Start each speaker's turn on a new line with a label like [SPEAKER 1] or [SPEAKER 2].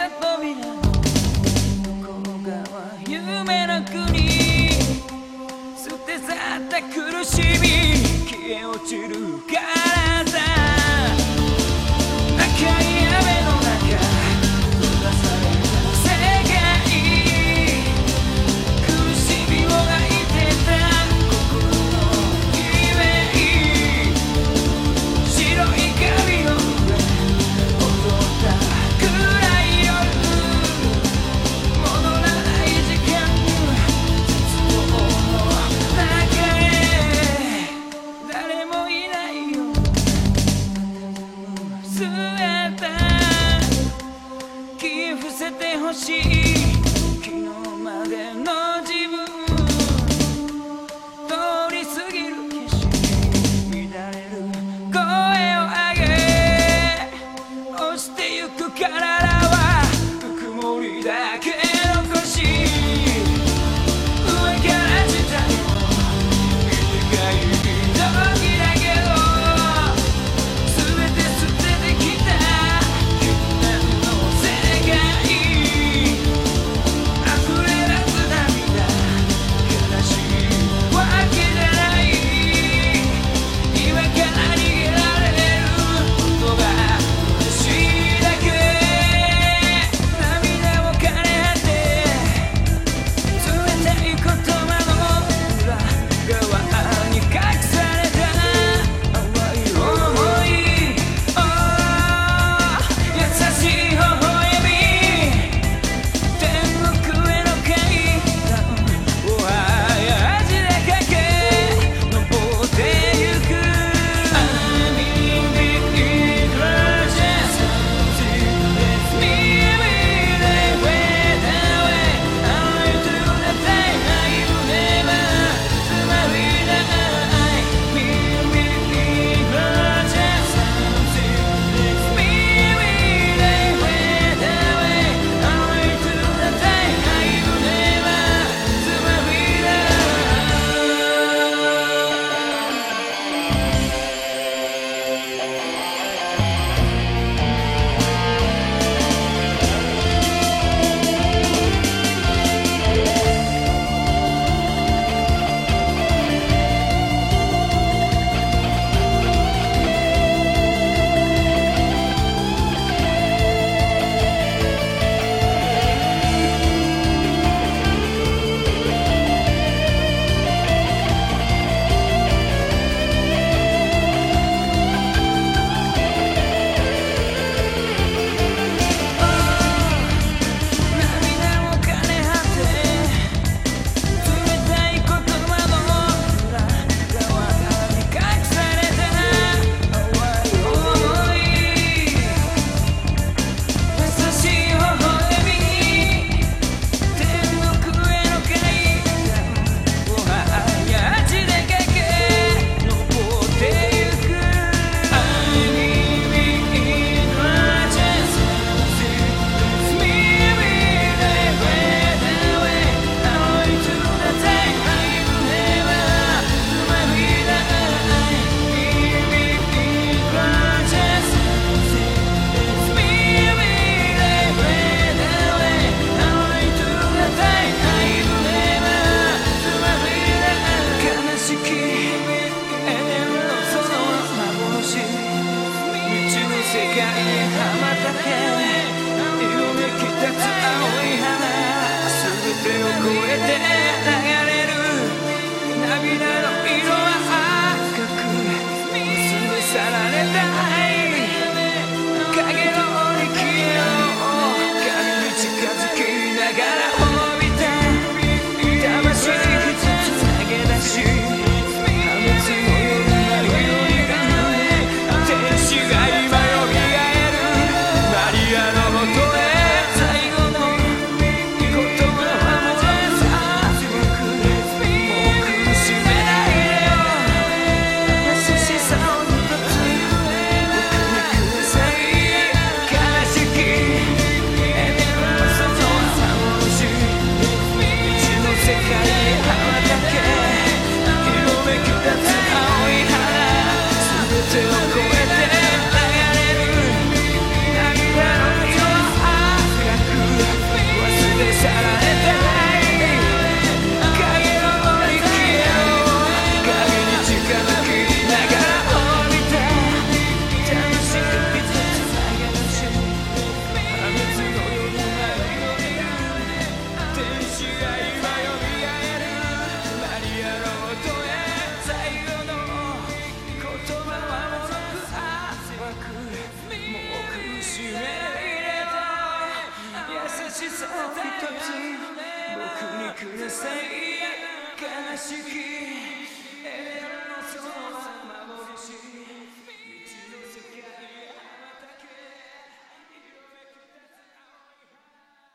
[SPEAKER 1] た扉の向こう側夢の国捨て去った苦しみ消え落ちるからせてほしい。昨日までの「夢きたつ青い花」「すべてを超えて長い」しき